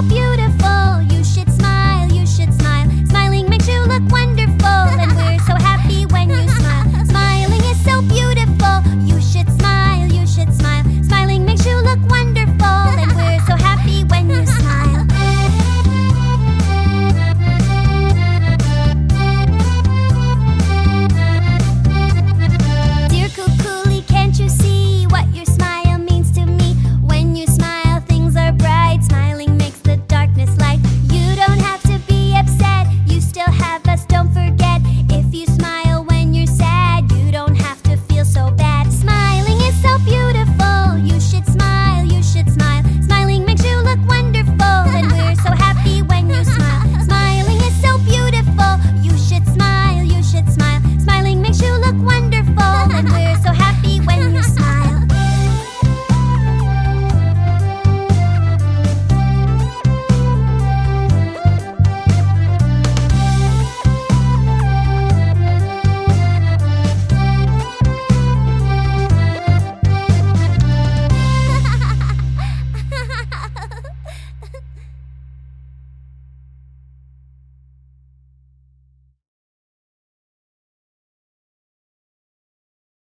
help you